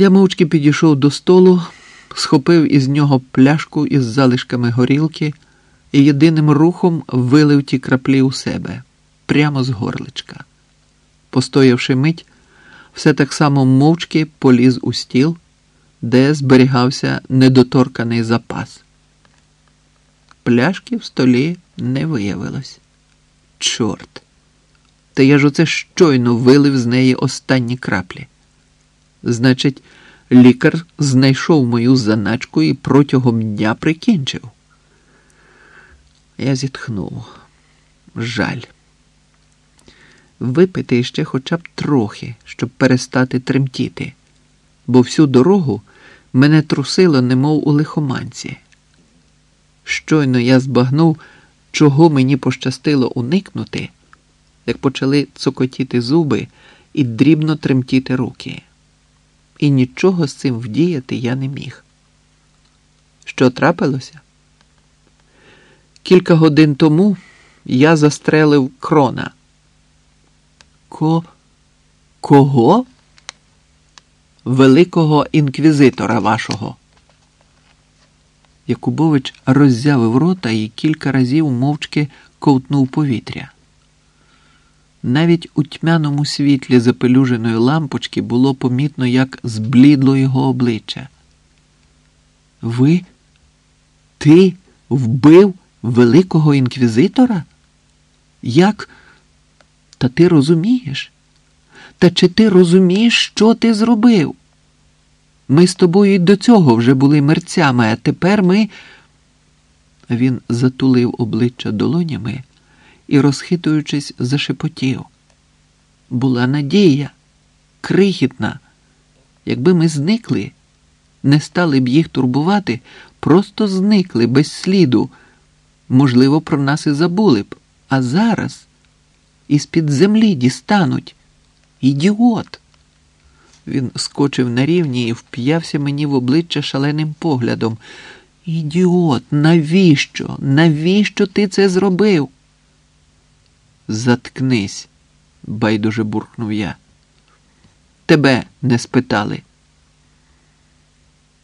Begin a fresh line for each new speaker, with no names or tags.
Я мовчки підійшов до столу, схопив із нього пляшку із залишками горілки і єдиним рухом вилив ті краплі у себе прямо з горличка. Постоявши мить, все так само мовчки поліз у стіл, де зберігався недоторканий запас. Пляшки в столі не виявилось. Чорт! Та я ж оце щойно вилив з неї останні краплі. Значить, лікар знайшов мою заначку і протягом дня прикінчив. Я зітхнув. Жаль. Випити ще хоча б трохи, щоб перестати тремтіти, бо всю дорогу мене трусило, немов у лихоманці. Щойно я збагнув, чого мені пощастило уникнути, як почали цокотіти зуби і дрібно тремтіти руки. І нічого з цим вдіяти я не міг. Що трапилося? Кілька годин тому я застрелив крона. Ко... Кого? Великого інквізитора вашого. Якубович роззявив рота і кілька разів мовчки ковтнув повітря. Навіть у тьмяному світлі запелюженої лампочки було помітно, як зблідло його обличчя. Ви? Ти вбив великого інквізитора? Як? Та ти розумієш? Та чи ти розумієш, що ти зробив? Ми з тобою і до цього вже були мерцями, а тепер ми. Він затулив обличчя долонями і, розхитуючись, зашепотів. Була надія, крихітна. Якби ми зникли, не стали б їх турбувати, просто зникли без сліду. Можливо, про нас і забули б. А зараз із-під землі дістануть. Ідіот. Він скочив на рівні і вп'явся мені в обличчя шаленим поглядом. Ідіот, навіщо? Навіщо ти це зробив? Заткнись, байдуже буркнув я. Тебе не спитали.